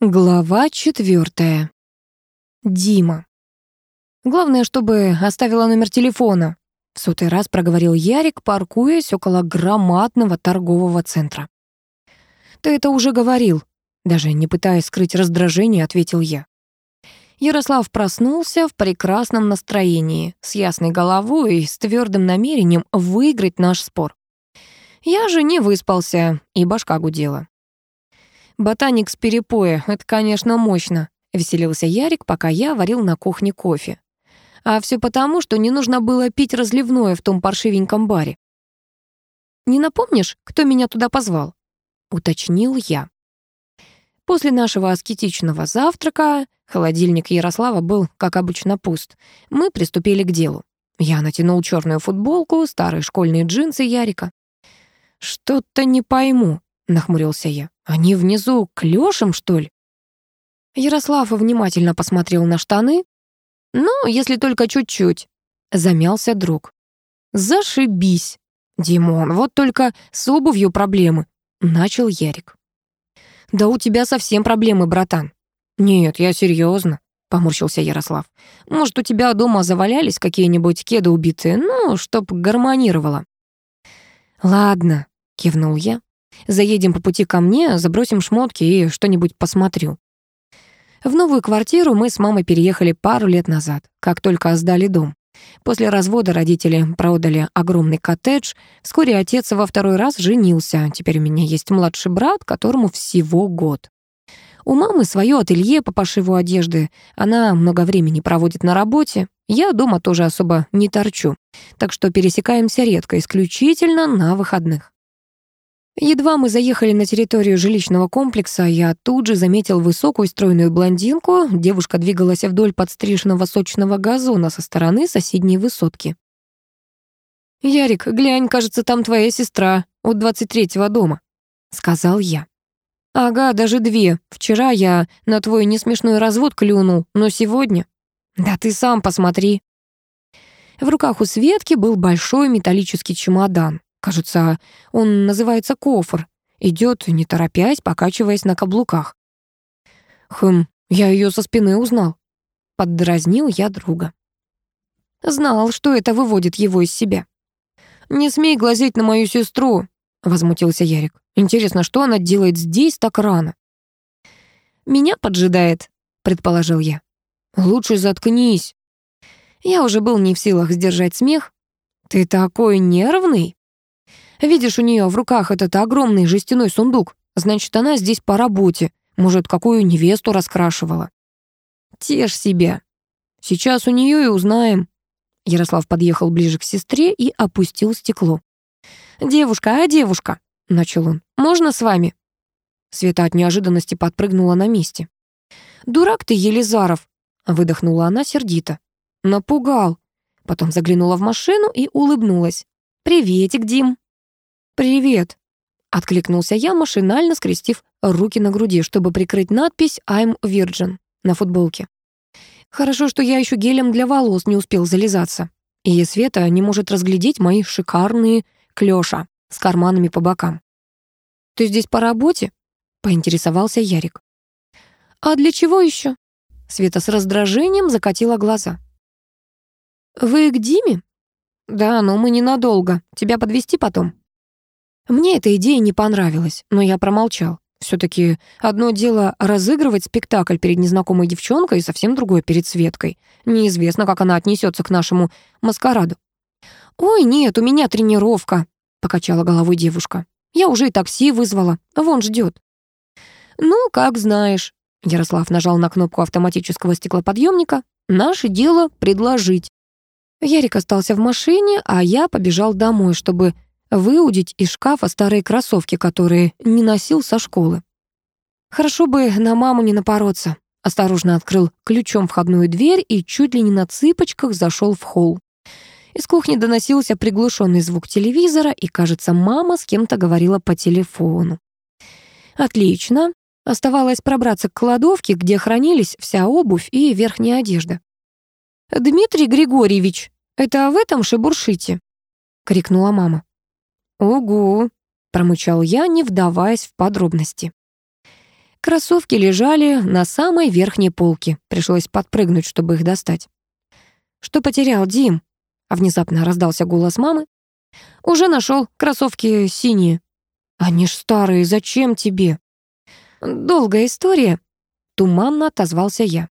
Глава четвертая. Дима. Главное, чтобы оставила номер телефона. В сотый раз проговорил Ярик, паркуясь около громадного торгового центра. Ты это уже говорил. Даже не пытаясь скрыть раздражение, ответил я. Ярослав проснулся в прекрасном настроении, с ясной головой и с твердым намерением выиграть наш спор. Я же не выспался, и башка гудела. Ботаник с перепоя — это, конечно, мощно», — веселился Ярик, пока я варил на кухне кофе. А все потому, что не нужно было пить разливное в том паршивеньком баре. «Не напомнишь, кто меня туда позвал?» — уточнил я. После нашего аскетичного завтрака холодильник Ярослава был, как обычно, пуст. Мы приступили к делу. Я натянул черную футболку, старые школьные джинсы Ярика. «Что-то не пойму», — нахмурился я. «Они внизу клёшем, что ли?» Ярослав внимательно посмотрел на штаны. «Ну, если только чуть-чуть», — замялся друг. «Зашибись!» «Димон, вот только с обувью проблемы», — начал Ярик. «Да у тебя совсем проблемы, братан». «Нет, я серьезно, поморщился Ярослав. «Может, у тебя дома завалялись какие-нибудь кеды убитые, ну, чтоб гармонировало». «Ладно», — кивнул я. Заедем по пути ко мне, забросим шмотки и что-нибудь посмотрю. В новую квартиру мы с мамой переехали пару лет назад, как только сдали дом. После развода родители продали огромный коттедж. Вскоре отец во второй раз женился. Теперь у меня есть младший брат, которому всего год. У мамы свое ателье по пошиву одежды. Она много времени проводит на работе. Я дома тоже особо не торчу. Так что пересекаемся редко, исключительно на выходных. Едва мы заехали на территорию жилищного комплекса, я тут же заметил высокую стройную блондинку. Девушка двигалась вдоль подстриженного сочного газона со стороны соседней высотки. «Ярик, глянь, кажется, там твоя сестра от двадцать третьего дома», — сказал я. «Ага, даже две. Вчера я на твой несмешной развод клюнул, но сегодня...» «Да ты сам посмотри». В руках у Светки был большой металлический чемодан. Кажется, он называется кофр. Идет, не торопясь, покачиваясь на каблуках. Хм, я ее со спины узнал. Поддразнил я друга. Знал, что это выводит его из себя. «Не смей глазеть на мою сестру», — возмутился Ярик. «Интересно, что она делает здесь так рано?» «Меня поджидает», — предположил я. «Лучше заткнись». Я уже был не в силах сдержать смех. «Ты такой нервный?» Видишь, у нее в руках этот огромный жестяной сундук. Значит, она здесь по работе. Может, какую невесту раскрашивала. Тешь себя. Сейчас у нее и узнаем. Ярослав подъехал ближе к сестре и опустил стекло. «Девушка, а девушка?» — начал он. «Можно с вами?» Света от неожиданности подпрыгнула на месте. «Дурак ты, Елизаров!» — выдохнула она сердито. «Напугал!» Потом заглянула в машину и улыбнулась. «Приветик, Дим!» «Привет», — откликнулся я, машинально скрестив руки на груди, чтобы прикрыть надпись «I'm Virgin» на футболке. Хорошо, что я еще гелем для волос не успел залезаться. И Света не может разглядеть мои шикарные клёша с карманами по бокам. «Ты здесь по работе?» — поинтересовался Ярик. «А для чего еще? Света с раздражением закатила глаза. «Вы к Диме?» «Да, но мы ненадолго. Тебя подвести потом?» Мне эта идея не понравилась, но я промолчал. все таки одно дело разыгрывать спектакль перед незнакомой девчонкой, и совсем другое перед Светкой. Неизвестно, как она отнесется к нашему маскараду. «Ой, нет, у меня тренировка», — покачала головой девушка. «Я уже и такси вызвала, вон ждет. «Ну, как знаешь», — Ярослав нажал на кнопку автоматического стеклоподъемника. «Наше дело — предложить». Ярик остался в машине, а я побежал домой, чтобы выудить из шкафа старые кроссовки, которые не носил со школы. Хорошо бы на маму не напороться. Осторожно открыл ключом входную дверь и чуть ли не на цыпочках зашел в холл. Из кухни доносился приглушенный звук телевизора, и, кажется, мама с кем-то говорила по телефону. Отлично. Оставалось пробраться к кладовке, где хранились вся обувь и верхняя одежда. «Дмитрий Григорьевич, это в этом шебуршите?» — крикнула мама. «Угу», — промычал я, не вдаваясь в подробности. Кроссовки лежали на самой верхней полке. Пришлось подпрыгнуть, чтобы их достать. «Что потерял, Дим?» — внезапно раздался голос мамы. «Уже нашел кроссовки синие». «Они ж старые, зачем тебе?» «Долгая история», — туманно отозвался я.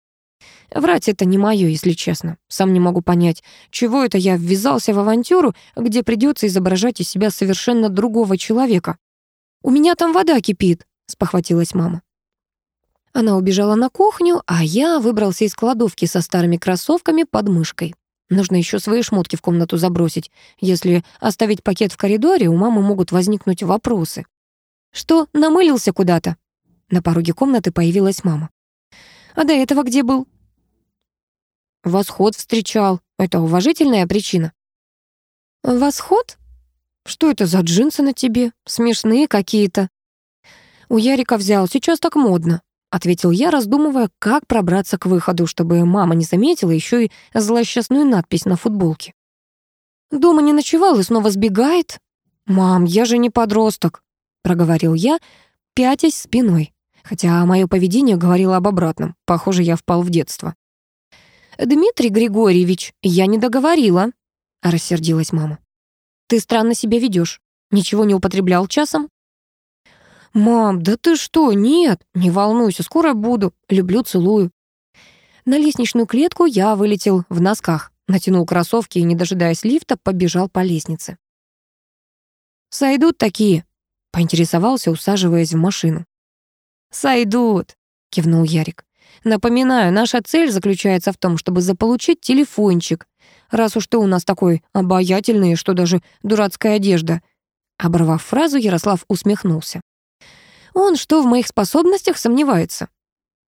Врать это не мое, если честно. Сам не могу понять, чего это я ввязался в авантюру, где придется изображать из себя совершенно другого человека. «У меня там вода кипит», — спохватилась мама. Она убежала на кухню, а я выбрался из кладовки со старыми кроссовками под мышкой. Нужно еще свои шмотки в комнату забросить. Если оставить пакет в коридоре, у мамы могут возникнуть вопросы. «Что, намылился куда-то?» На пороге комнаты появилась мама. «А до этого где был?» Восход встречал. Это уважительная причина. Восход? Что это за джинсы на тебе? Смешные какие-то. У Ярика взял, сейчас так модно. Ответил я, раздумывая, как пробраться к выходу, чтобы мама не заметила еще и злосчастную надпись на футболке. Дома не ночевал и снова сбегает. «Мам, я же не подросток», — проговорил я, пятясь спиной. Хотя мое поведение говорило об обратном. Похоже, я впал в детство. «Дмитрий Григорьевич, я не договорила», — рассердилась мама. «Ты странно себя ведешь. Ничего не употреблял часом?» «Мам, да ты что? Нет, не волнуйся, скоро буду. Люблю, целую». На лестничную клетку я вылетел в носках, натянул кроссовки и, не дожидаясь лифта, побежал по лестнице. «Сойдут такие?» — поинтересовался, усаживаясь в машину. «Сойдут», — кивнул Ярик. Напоминаю, наша цель заключается в том, чтобы заполучить телефончик. Раз уж ты у нас такой обаятельный, что даже дурацкая одежда. Оборвав фразу, Ярослав усмехнулся. Он что, в моих способностях сомневается?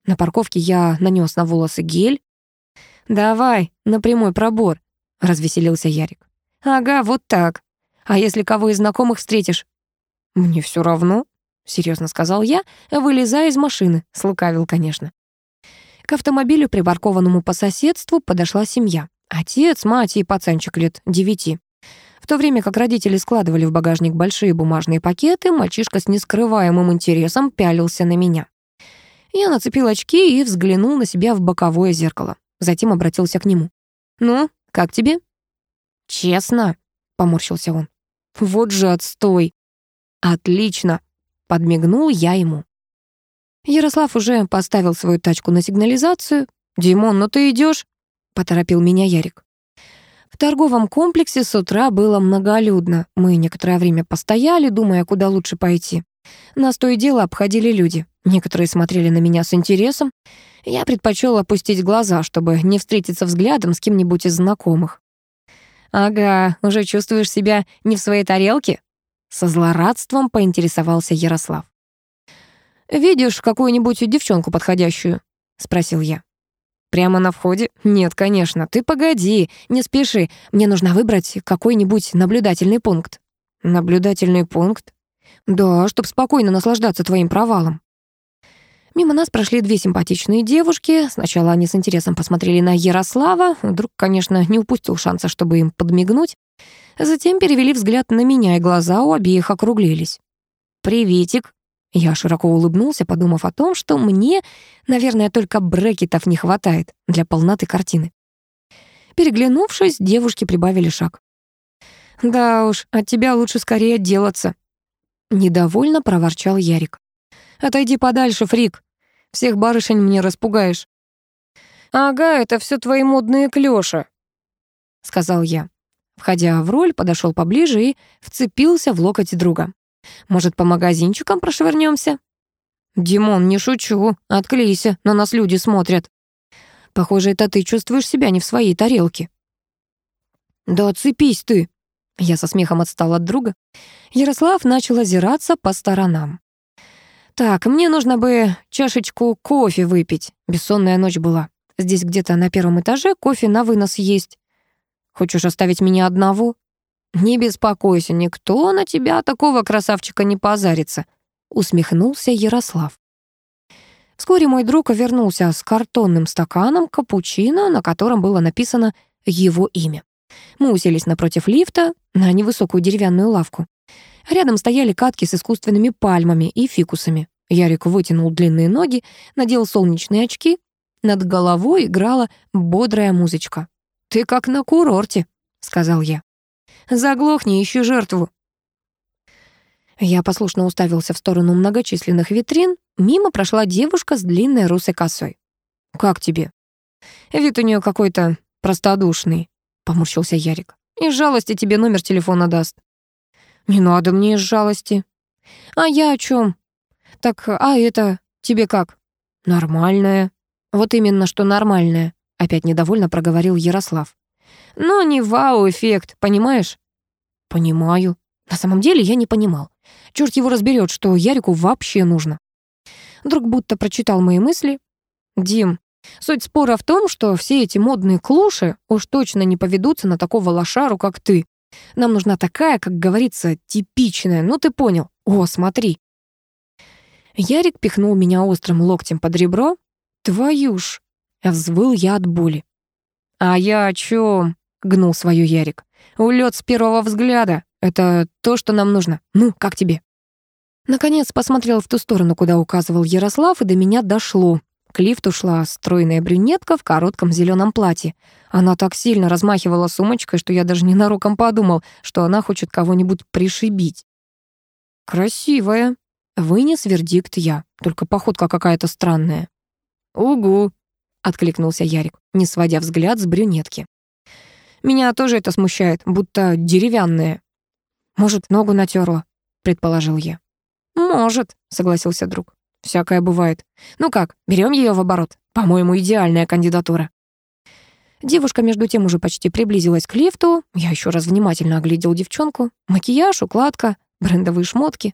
На парковке я нанес на волосы гель. «Давай, на прямой пробор», — развеселился Ярик. «Ага, вот так. А если кого из знакомых встретишь?» «Мне все равно», — серьезно сказал я, вылезая из машины. Слукавил, конечно. К автомобилю, припаркованному по соседству, подошла семья. Отец, мать и пацанчик лет девяти. В то время как родители складывали в багажник большие бумажные пакеты, мальчишка с нескрываемым интересом пялился на меня. Я нацепил очки и взглянул на себя в боковое зеркало. Затем обратился к нему. «Ну, как тебе?» «Честно», — поморщился он. «Вот же отстой!» «Отлично!» — подмигнул я ему. Ярослав уже поставил свою тачку на сигнализацию. «Димон, ну ты идешь? поторопил меня Ярик. В торговом комплексе с утра было многолюдно. Мы некоторое время постояли, думая, куда лучше пойти. Нас то и дело обходили люди. Некоторые смотрели на меня с интересом. Я предпочел опустить глаза, чтобы не встретиться взглядом с кем-нибудь из знакомых. «Ага, уже чувствуешь себя не в своей тарелке?» Со злорадством поинтересовался Ярослав. «Видишь какую-нибудь девчонку подходящую?» — спросил я. «Прямо на входе? Нет, конечно. Ты погоди, не спеши. Мне нужно выбрать какой-нибудь наблюдательный пункт». «Наблюдательный пункт?» «Да, чтобы спокойно наслаждаться твоим провалом». Мимо нас прошли две симпатичные девушки. Сначала они с интересом посмотрели на Ярослава. Друг, конечно, не упустил шанса, чтобы им подмигнуть. Затем перевели взгляд на меня, и глаза у обеих округлились. «Приветик», я широко улыбнулся, подумав о том, что мне, наверное, только брекетов не хватает для полноты картины. Переглянувшись, девушки прибавили шаг. «Да уж, от тебя лучше скорее отделаться», — недовольно проворчал Ярик. «Отойди подальше, фрик. Всех барышень мне распугаешь». «Ага, это все твои модные клёши», — сказал я. Входя в роль, подошел поближе и вцепился в локоть друга. Может, по магазинчикам прошвырнемся? Димон, не шучу. Отклейся, на нас люди смотрят. Похоже, это ты чувствуешь себя не в своей тарелке. Да отцепись ты. Я со смехом отстал от друга. Ярослав начал озираться по сторонам. Так, мне нужно бы чашечку кофе выпить. Бессонная ночь была. Здесь где-то на первом этаже кофе на вынос есть. Хочешь оставить меня одного? «Не беспокойся, никто на тебя такого красавчика не позарится», — усмехнулся Ярослав. Вскоре мой друг вернулся с картонным стаканом капучино, на котором было написано его имя. Мы уселись напротив лифта на невысокую деревянную лавку. Рядом стояли катки с искусственными пальмами и фикусами. Ярик вытянул длинные ноги, надел солнечные очки. Над головой играла бодрая музычка. «Ты как на курорте», — сказал я. «Заглохни, ищи жертву». Я послушно уставился в сторону многочисленных витрин. Мимо прошла девушка с длинной русой косой. «Как тебе?» «Вид у нее какой-то простодушный», — поморщился Ярик. «Из жалости тебе номер телефона даст». «Не надо мне из жалости». «А я о чем? «Так, а это тебе как?» «Нормальное». «Вот именно, что нормальное», — опять недовольно проговорил Ярослав. «Но не вау-эффект, понимаешь?» «Понимаю. На самом деле я не понимал. Черт его разберет, что Ярику вообще нужно». Друг будто прочитал мои мысли. «Дим, суть спора в том, что все эти модные клуши уж точно не поведутся на такого лошару, как ты. Нам нужна такая, как говорится, типичная, ну ты понял. О, смотри». Ярик пихнул меня острым локтем под ребро. «Твою ж!» — взвыл я от боли. «А я о чем? гнул свою Ярик. «Улет с первого взгляда. Это то, что нам нужно. Ну, как тебе?» Наконец посмотрел в ту сторону, куда указывал Ярослав, и до меня дошло. К лифту шла стройная брюнетка в коротком зеленом платье. Она так сильно размахивала сумочкой, что я даже ненароком подумал, что она хочет кого-нибудь пришибить. «Красивая», Вынес вердикт я, только походка какая-то странная. «Угу», — откликнулся Ярик, не сводя взгляд с брюнетки. «Меня тоже это смущает, будто деревянная». «Может, ногу натерла», — предположил я. «Может», — согласился друг. «Всякое бывает. Ну как, берем ее в оборот? По-моему, идеальная кандидатура». Девушка, между тем, уже почти приблизилась к лифту. Я еще раз внимательно оглядел девчонку. Макияж, укладка, брендовые шмотки.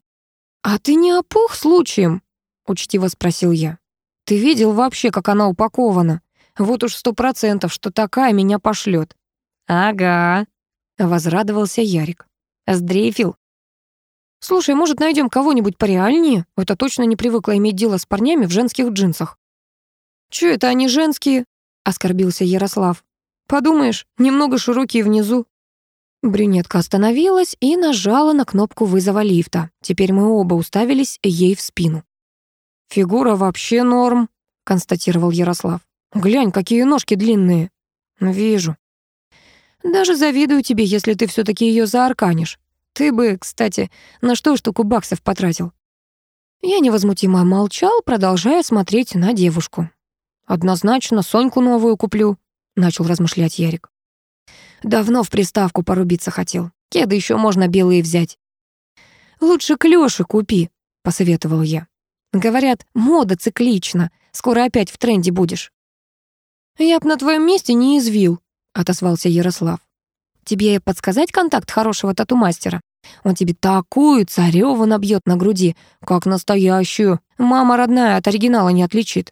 «А ты не опух случаем?» — учтиво спросил я. «Ты видел вообще, как она упакована? Вот уж сто процентов, что такая меня пошлет». «Ага», — возрадовался Ярик. «Сдрейфил». «Слушай, может, найдем кого-нибудь пореальнее? Это точно не привыкла иметь дело с парнями в женских джинсах». «Чё это они женские?» — оскорбился Ярослав. «Подумаешь, немного широкие внизу». Брюнетка остановилась и нажала на кнопку вызова лифта. Теперь мы оба уставились ей в спину. «Фигура вообще норм», — констатировал Ярослав. «Глянь, какие ножки длинные». «Вижу». «Даже завидую тебе, если ты все таки ее заарканишь. Ты бы, кстати, на что штуку баксов потратил?» Я невозмутимо молчал, продолжая смотреть на девушку. «Однозначно Соньку новую куплю», — начал размышлять Ярик. Давно в приставку порубиться хотел. Кеды еще можно белые взять. «Лучше клёши купи», — посоветовал я. «Говорят, мода циклична. Скоро опять в тренде будешь». «Я б на твоем месте не извил», — отозвался Ярослав. «Тебе подсказать контакт хорошего тату-мастера? Он тебе такую цареву набьет на груди, как настоящую. Мама родная от оригинала не отличит».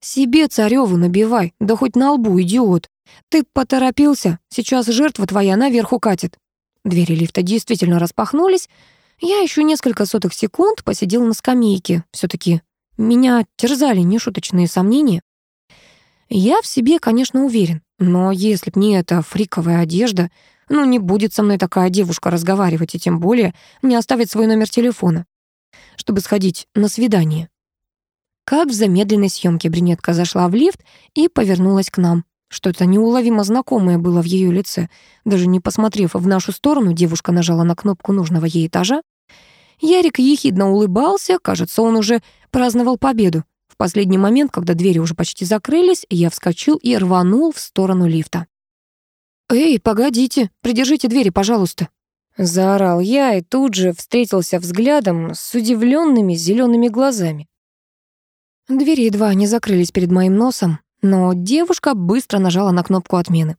«Себе цареву набивай, да хоть на лбу, идиот. «Ты поторопился, сейчас жертва твоя наверх укатит». Двери лифта действительно распахнулись. Я еще несколько сотых секунд посидел на скамейке. все таки меня терзали нешуточные сомнения. Я в себе, конечно, уверен, но если б не эта фриковая одежда, ну не будет со мной такая девушка разговаривать, и тем более не оставить свой номер телефона, чтобы сходить на свидание. Как в замедленной съемке брюнетка зашла в лифт и повернулась к нам. Что-то неуловимо знакомое было в ее лице. Даже не посмотрев в нашу сторону, девушка нажала на кнопку нужного ей этажа. Ярик ехидно улыбался, кажется, он уже праздновал победу. Последний момент, когда двери уже почти закрылись, я вскочил и рванул в сторону лифта. «Эй, погодите, придержите двери, пожалуйста», Заорал я и тут же встретился взглядом с удивленными зелеными глазами. Двери едва не закрылись перед моим носом. Но девушка быстро нажала на кнопку отмены.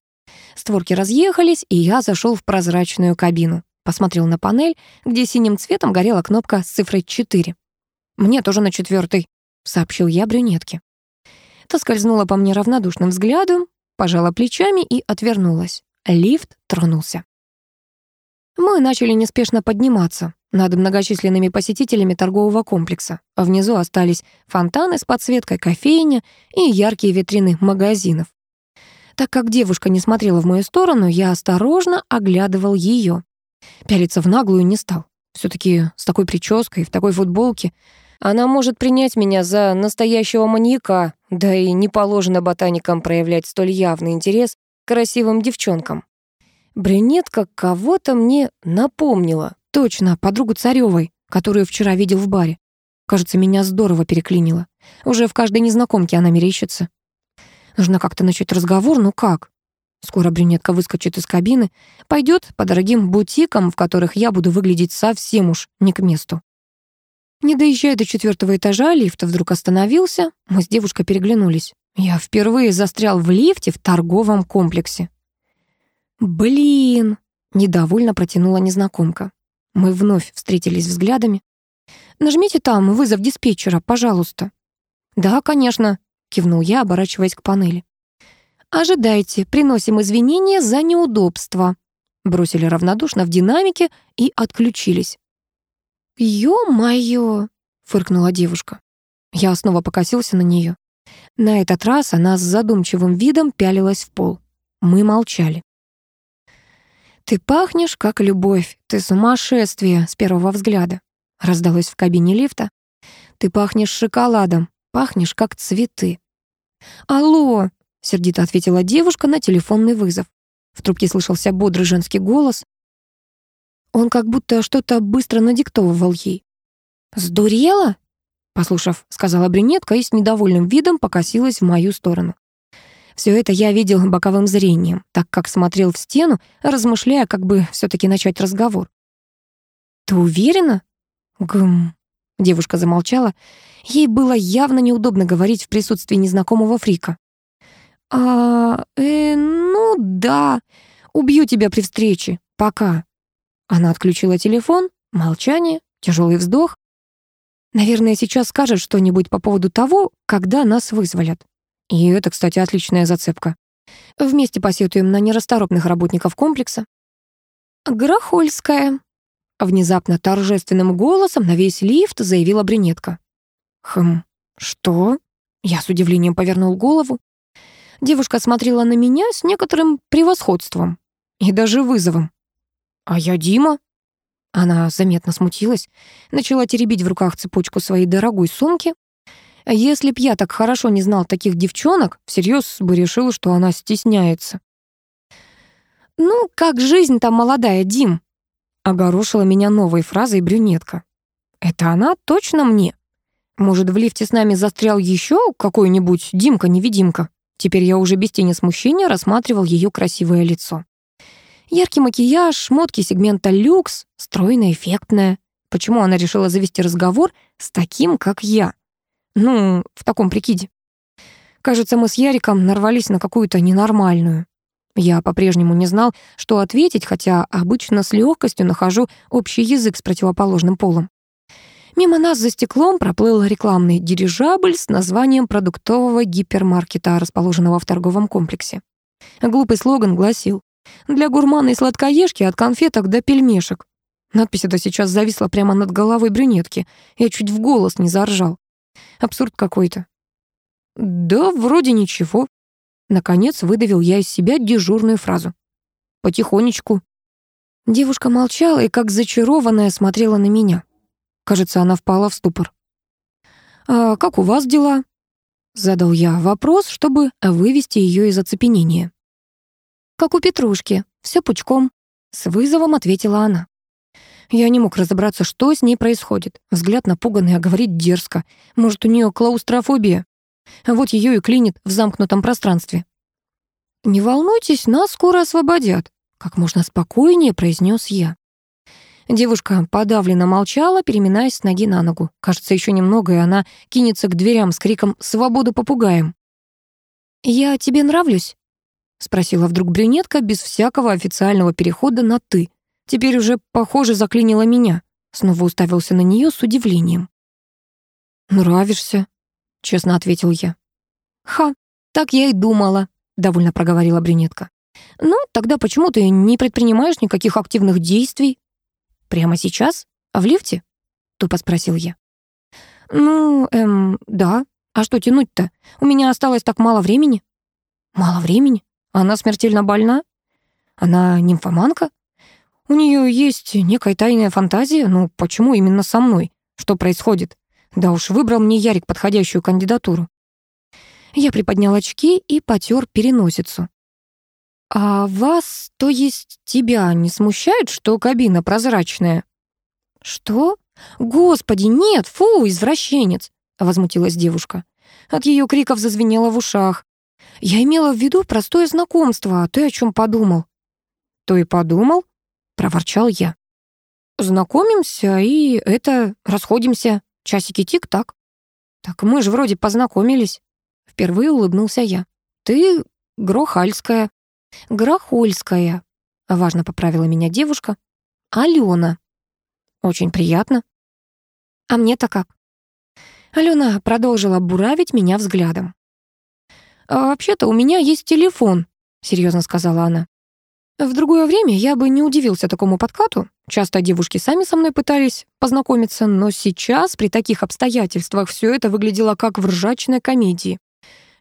Створки разъехались, и я зашел в прозрачную кабину. Посмотрел на панель, где синим цветом горела кнопка с цифрой 4. «Мне тоже на четвертый, сообщил я брюнетке. Та скользнула по мне равнодушным взглядом, пожала плечами и отвернулась. Лифт тронулся. Мы начали неспешно подниматься над многочисленными посетителями торгового комплекса. А внизу остались фонтаны с подсветкой, кофейня и яркие витрины магазинов. Так как девушка не смотрела в мою сторону, я осторожно оглядывал ее. Пялиться в наглую не стал. все таки с такой прической, в такой футболке Она может принять меня за настоящего маньяка, да и не положено ботаникам проявлять столь явный интерес к красивым девчонкам. Брюнетка кого-то мне напомнила. Точно, подругу Царёвой, которую вчера видел в баре. Кажется, меня здорово переклинило. Уже в каждой незнакомке она мерещится. Нужно как-то начать разговор, ну как? Скоро брюнетка выскочит из кабины, пойдет по дорогим бутикам, в которых я буду выглядеть совсем уж не к месту. Не доезжая до четвертого этажа, лифт вдруг остановился. Мы с девушкой переглянулись. Я впервые застрял в лифте в торговом комплексе. «Блин!» — недовольно протянула незнакомка. Мы вновь встретились взглядами. «Нажмите там вызов диспетчера, пожалуйста». «Да, конечно», — кивнул я, оборачиваясь к панели. «Ожидайте, приносим извинения за неудобства», бросили равнодушно в динамике и отключились. «Ё-моё!» — фыркнула девушка. Я снова покосился на нее. На этот раз она с задумчивым видом пялилась в пол. Мы молчали. «Ты пахнешь, как любовь. Ты сумасшествие с первого взгляда», — раздалось в кабине лифта. «Ты пахнешь шоколадом, пахнешь, как цветы». «Алло!» — сердито ответила девушка на телефонный вызов. В трубке слышался бодрый женский голос. Он как будто что-то быстро надиктовывал ей. «Сдурела?» Послушав, сказала брюнетка и с недовольным видом покосилась в мою сторону. Все это я видел боковым зрением, так как смотрел в стену, размышляя, как бы все таки начать разговор. «Ты уверена?» «Гм...» Девушка замолчала. Ей было явно неудобно говорить в присутствии незнакомого фрика. «А, э, ну да. Убью тебя при встрече. Пока». Она отключила телефон, молчание, тяжелый вздох. Наверное, сейчас скажет что-нибудь по поводу того, когда нас вызволят. И это, кстати, отличная зацепка. Вместе посетуем на нерасторопных работников комплекса. «Грохольская», — внезапно торжественным голосом на весь лифт заявила брюнетка. «Хм, что?» Я с удивлением повернул голову. Девушка смотрела на меня с некоторым превосходством и даже вызовом. «А я Дима?» Она заметно смутилась, начала теребить в руках цепочку своей дорогой сумки. Если б я так хорошо не знал таких девчонок, всерьез бы решил, что она стесняется. «Ну, как жизнь-то молодая, Дим?» Огорошила меня новой фразой брюнетка. «Это она точно мне? Может, в лифте с нами застрял еще какой-нибудь Димка-невидимка?» Теперь я уже без тени смущения рассматривал ее красивое лицо. Яркий макияж, шмотки сегмента люкс, стройная, эффектная. Почему она решила завести разговор с таким, как я? Ну, в таком прикиде. Кажется, мы с Яриком нарвались на какую-то ненормальную. Я по-прежнему не знал, что ответить, хотя обычно с легкостью нахожу общий язык с противоположным полом. Мимо нас за стеклом проплыл рекламный дирижабль с названием продуктового гипермаркета, расположенного в торговом комплексе. Глупый слоган гласил для гурмана и сладкоежки от конфеток до пельмешек. Надпись эта сейчас зависла прямо над головой брюнетки. Я чуть в голос не заржал. Абсурд какой-то. Да, вроде ничего. Наконец выдавил я из себя дежурную фразу. Потихонечку. Девушка молчала и, как зачарованная, смотрела на меня. Кажется, она впала в ступор. «А как у вас дела?» Задал я вопрос, чтобы вывести ее из оцепенения как у Петрушки, все пучком», — с вызовом ответила она. Я не мог разобраться, что с ней происходит. Взгляд напуганный, а говорит дерзко. Может, у нее клаустрофобия? Вот ее и клинит в замкнутом пространстве. «Не волнуйтесь, нас скоро освободят», — как можно спокойнее произнес я. Девушка подавленно молчала, переминаясь с ноги на ногу. Кажется, еще немного, и она кинется к дверям с криком «Свободу попугаем!». «Я тебе нравлюсь?» Спросила вдруг брюнетка без всякого официального перехода на «ты». Теперь уже, похоже, заклинила меня. Снова уставился на нее с удивлением. «Нравишься», — честно ответил я. «Ха, так я и думала», — довольно проговорила брюнетка. «Ну, тогда почему ты не предпринимаешь никаких активных действий?» «Прямо сейчас? А в лифте?» — тупо спросил я. «Ну, эм, да. А что тянуть-то? У меня осталось так мало времени». «Мало времени? Она смертельно больна? Она нимфоманка? У нее есть некая тайная фантазия, но почему именно со мной? Что происходит? Да уж, выбрал мне Ярик подходящую кандидатуру. Я приподнял очки и потер переносицу. «А вас, то есть тебя, не смущает, что кабина прозрачная?» «Что? Господи, нет, фу, извращенец!» — возмутилась девушка. От ее криков зазвенело в ушах. «Я имела в виду простое знакомство, а ты о чем подумал?» «То и подумал», — проворчал я. «Знакомимся и это, расходимся. Часики тик-так». «Так мы же вроде познакомились». Впервые улыбнулся я. «Ты Грохальская». «Грохольская», — важно поправила меня девушка. «Алена». «Очень приятно». «А мне-то как?» Алена продолжила буравить меня взглядом. «А вообще-то у меня есть телефон», — серьезно сказала она. В другое время я бы не удивился такому подкату. Часто девушки сами со мной пытались познакомиться, но сейчас, при таких обстоятельствах, все это выглядело как в ржачной комедии.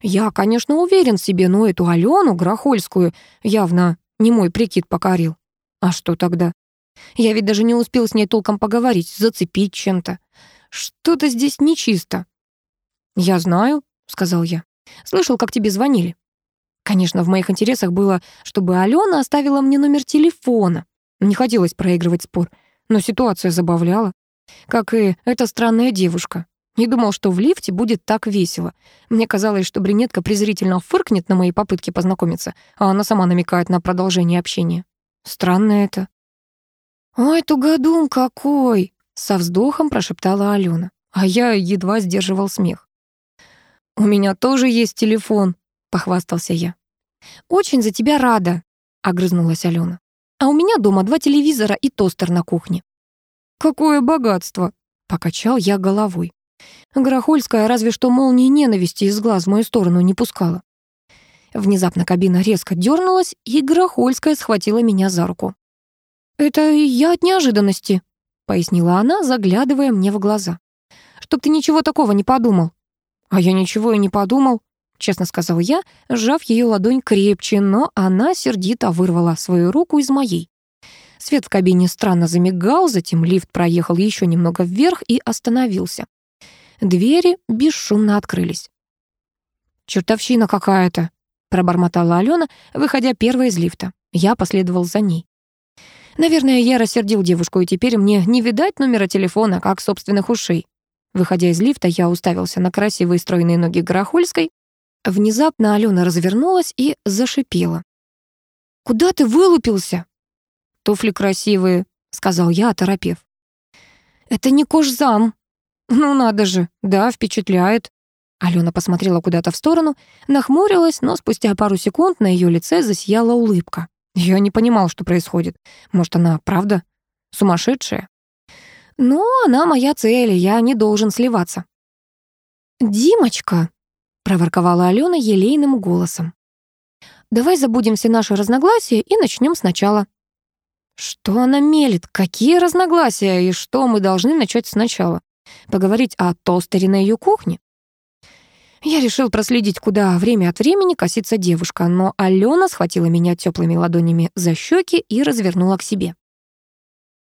Я, конечно, уверен в себе, но эту Алену Грохольскую явно не мой прикид покорил. А что тогда? Я ведь даже не успел с ней толком поговорить, зацепить чем-то. Что-то здесь нечисто. «Я знаю», — сказал я. «Слышал, как тебе звонили». Конечно, в моих интересах было, чтобы Алена оставила мне номер телефона. Не хотелось проигрывать спор, но ситуация забавляла. Как и эта странная девушка. Не думал, что в лифте будет так весело. Мне казалось, что брюнетка презрительно фыркнет на мои попытки познакомиться, а она сама намекает на продолжение общения. Странно это. «Ой, тугодум какой!» — со вздохом прошептала Алена, а я едва сдерживал смех. «У меня тоже есть телефон», — похвастался я. «Очень за тебя рада», — огрызнулась Алена. «А у меня дома два телевизора и тостер на кухне». «Какое богатство!» — покачал я головой. Грохольская разве что молнии ненависти из глаз в мою сторону не пускала. Внезапно кабина резко дернулась, и Грохольская схватила меня за руку. «Это я от неожиданности», — пояснила она, заглядывая мне в глаза. «Чтоб ты ничего такого не подумал». «А я ничего и не подумал», — честно сказал я, сжав ее ладонь крепче, но она сердито вырвала свою руку из моей. Свет в кабине странно замигал, затем лифт проехал еще немного вверх и остановился. Двери бесшумно открылись. «Чертовщина какая-то», — пробормотала Алена, выходя первой из лифта. Я последовал за ней. Наверное, я рассердил девушку, и теперь мне не видать номера телефона, как собственных ушей. Выходя из лифта, я уставился на красивые стройные ноги Горохольской. Внезапно Алена развернулась и зашипела. «Куда ты вылупился?» «Туфли красивые», — сказал я, оторопев. «Это не кожзам», «Ну надо же, да, впечатляет». Алена посмотрела куда-то в сторону, нахмурилась, но спустя пару секунд на ее лице засияла улыбка. Я не понимал, что происходит. Может, она правда сумасшедшая? Но она моя цель, и я не должен сливаться. «Димочка», — проворковала Алена елейным голосом, «давай забудем все наши разногласия и начнем сначала». Что она мелет? Какие разногласия? И что мы должны начать сначала? Поговорить о тостере на ее кухне? Я решил проследить, куда время от времени косится девушка, но Алена схватила меня теплыми ладонями за щеки и развернула к себе.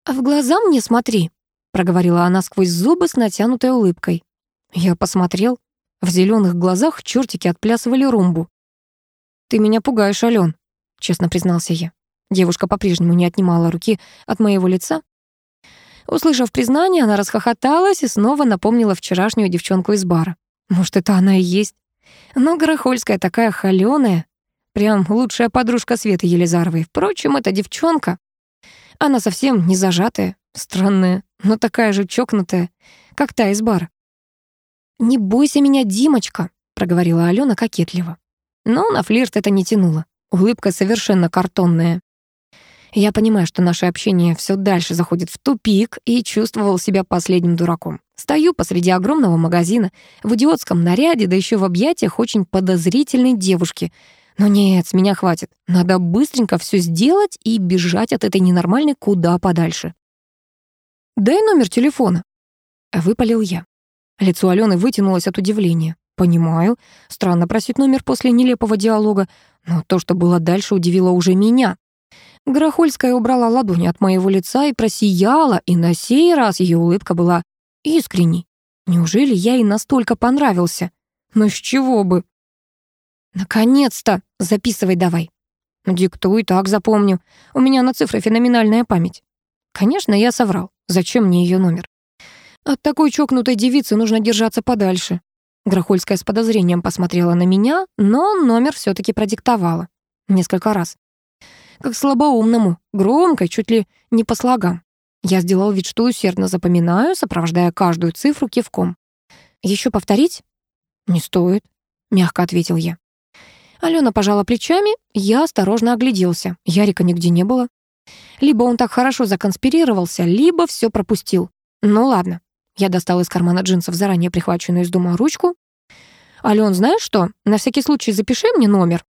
«В глаза мне смотри», — проговорила она сквозь зубы с натянутой улыбкой. Я посмотрел. В зеленых глазах чертики отплясывали румбу. «Ты меня пугаешь, Ален», — честно признался я. Девушка по-прежнему не отнимала руки от моего лица, Услышав признание, она расхохоталась и снова напомнила вчерашнюю девчонку из бара. Может, это она и есть. Но Горохольская такая холёная. Прям лучшая подружка Светы Елизаровой. Впрочем, эта девчонка, она совсем не зажатая, странная, но такая же чокнутая, как та из бара. «Не бойся меня, Димочка», — проговорила Алена кокетливо. Но на флирт это не тянуло. Улыбка совершенно картонная. Я понимаю, что наше общение все дальше заходит в тупик и чувствовал себя последним дураком. Стою посреди огромного магазина, в идиотском наряде, да еще в объятиях очень подозрительной девушки. Но нет, с меня хватит. Надо быстренько все сделать и бежать от этой ненормальной куда подальше. «Дай номер телефона», — выпалил я. Лицо Алены вытянулось от удивления. «Понимаю, странно просить номер после нелепого диалога, но то, что было дальше, удивило уже меня. Грохольская убрала ладони от моего лица и просияла, и на сей раз ее улыбка была искренней. Неужели я ей настолько понравился? Ну с чего бы? Наконец-то! Записывай давай. Диктуй, так запомню. У меня на цифры феноменальная память. Конечно, я соврал. Зачем мне ее номер? От такой чокнутой девицы нужно держаться подальше. Грохольская с подозрением посмотрела на меня, но номер все таки продиктовала. Несколько раз. Как слабоумному, громко, чуть ли не по слогам. Я сделал вид, что усердно запоминаю, сопровождая каждую цифру кивком. Еще повторить?» «Не стоит», — мягко ответил я. Алена пожала плечами, я осторожно огляделся. Ярика нигде не было. Либо он так хорошо законспирировался, либо все пропустил. Ну ладно. Я достал из кармана джинсов заранее прихваченную из дома ручку. «Ален, знаешь что? На всякий случай запиши мне номер.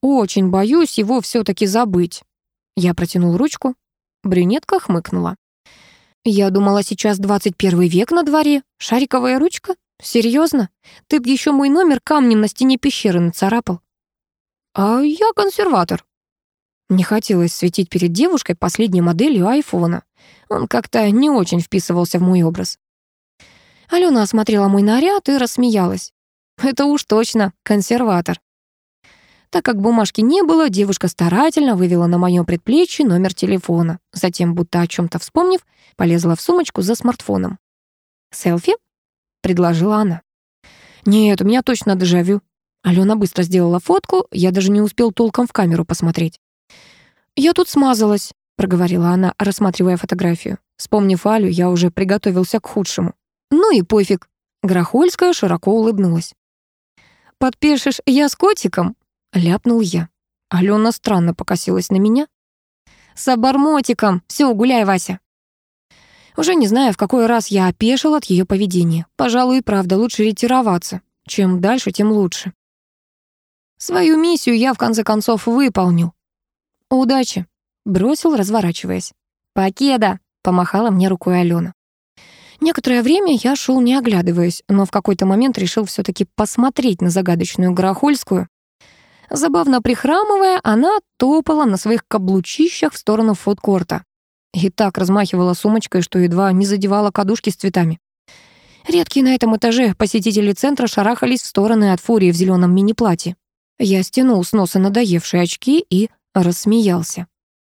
Очень боюсь его все таки забыть». Я протянул ручку. Брюнетка хмыкнула. «Я думала, сейчас 21 век на дворе. Шариковая ручка? Серьезно? Ты б еще мой номер камнем на стене пещеры нацарапал». «А я консерватор». Не хотелось светить перед девушкой последней моделью айфона. Он как-то не очень вписывался в мой образ. Алена осмотрела мой наряд и рассмеялась. «Это уж точно консерватор». Так как бумажки не было, девушка старательно вывела на моем предплечье номер телефона. Затем, будто о чем то вспомнив, полезла в сумочку за смартфоном. «Селфи?» — предложила она. «Нет, у меня точно дежавю». Алена быстро сделала фотку, я даже не успел толком в камеру посмотреть. «Я тут смазалась», — проговорила она, рассматривая фотографию. Вспомнив Алю, я уже приготовился к худшему. «Ну и пофиг». Грохольская широко улыбнулась. «Подпишешь я с котиком?» — ляпнул я. Алена странно покосилась на меня. «С обормотиком! Все, гуляй, Вася!» Уже не знаю, в какой раз я опешил от ее поведения. Пожалуй, и правда, лучше ретироваться. Чем дальше, тем лучше. Свою миссию я, в конце концов, выполнил. «Удачи!» — бросил, разворачиваясь. «Покеда!» — помахала мне рукой Алена. Некоторое время я шел не оглядываясь, но в какой-то момент решил все таки посмотреть на загадочную Горохольскую. Забавно прихрамывая, она топала на своих каблучищах в сторону фудкорта. И так размахивала сумочкой, что едва не задевала кадушки с цветами. Редкие на этом этаже посетители центра шарахались в стороны от фурии в зеленом мини-платье. Я стянул с носа надоевшие очки и рассмеялся.